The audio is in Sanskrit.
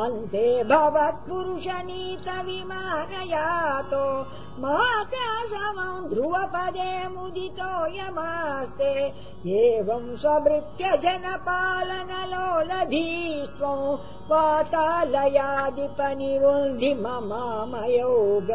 अन्ते भवत्पुरुषनीत विमानयातो माता समम् ध्रुवपदे मुदितो यमास्ते एवम् स्वभृत्य जनपालन लोलधी त्वम् ममामयोग।